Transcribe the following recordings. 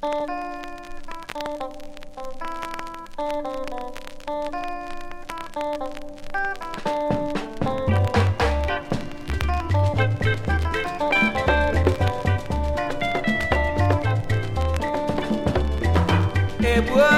Hey boy.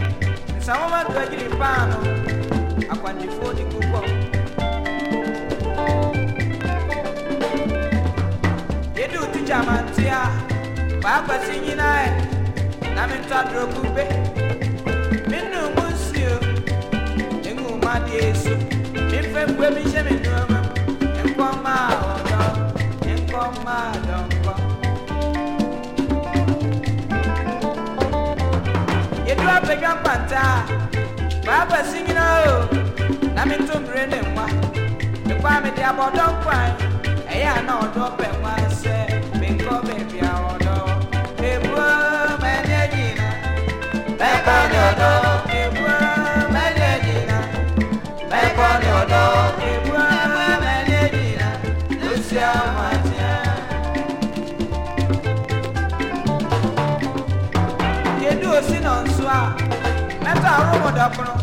sɛ woma dɔgyere paa no akwandifoɔ de kokɔ yɛde wo tikyamantea baakɔsi nyinaɛ na mentɔ adorɔku be bɛdwa mpantaa baaba si nyina o na meto mmere ne nwa mekɔ a mede abɔdɔ nkwan ɛyɛ a na ɔdɔ pɛ nwa sɛ osi nọ nso a mɛtɔ ahorow mu dɔkono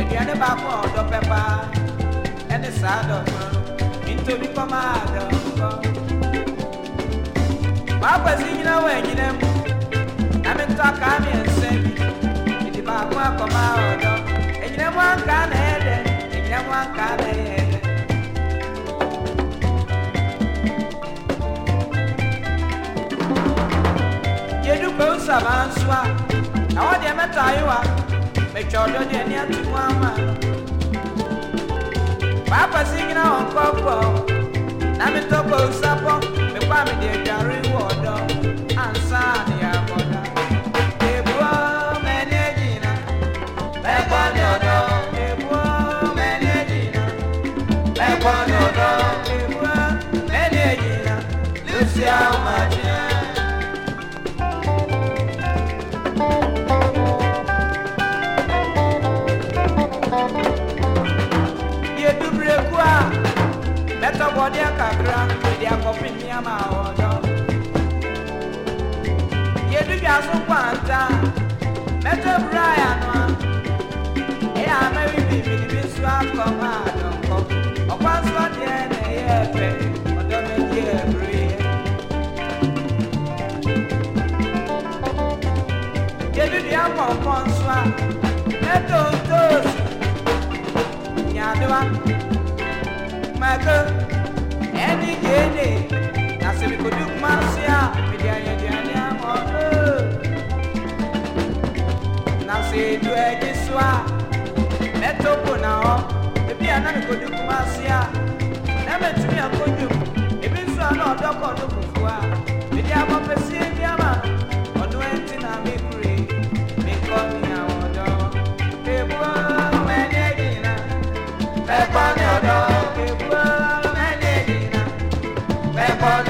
aduane baako a ɔdɔ pɛ paa ɛne saa dɔkono no ntobi kɔma a dɔkɔ maakɔsi nyina wɔ anyina mu na metɔ akaa mmiɛnsa bi mede baako akɔma a ɔdɔ anyina mu ankaa na ɛyɛ dɛ anyina mu ankaa na ɛyɛ dɛ yɛdu pɛwu samaa nso a na wọ́n deɛ mɛtɔ ayewa mɛtwa ɔdɔ deɛ ne ato mu ama paapa si nyina wɔn kɔkɔ na metɔ kɔ osapɔ mekɔ a mede adware wɔ ɔdɔ ansa. ọdẹ kakra èdè akọfin ní àmà ọdọ. yẹdúbìà sún kwanta mẹtọ búra yànnà ẹyà amẹrin bìbì níbi sún akọ máa dọkọ ọkọ sọ díẹ nìyẹ ẹfẹ ọdọ méjì ẹbùrẹ. yẹdúbìà kọ̀ọ̀kan sún a mẹtọ ntọ́ọ̀sì nyàdúrà mẹkẹ́ ɛne gyene na sɛ mekɔdu kuma se a mede anyaduane amɔno na sɛ ɛdu agye so ebi a na mekɔdu kuma se a na matumi ebi nso a na Vampire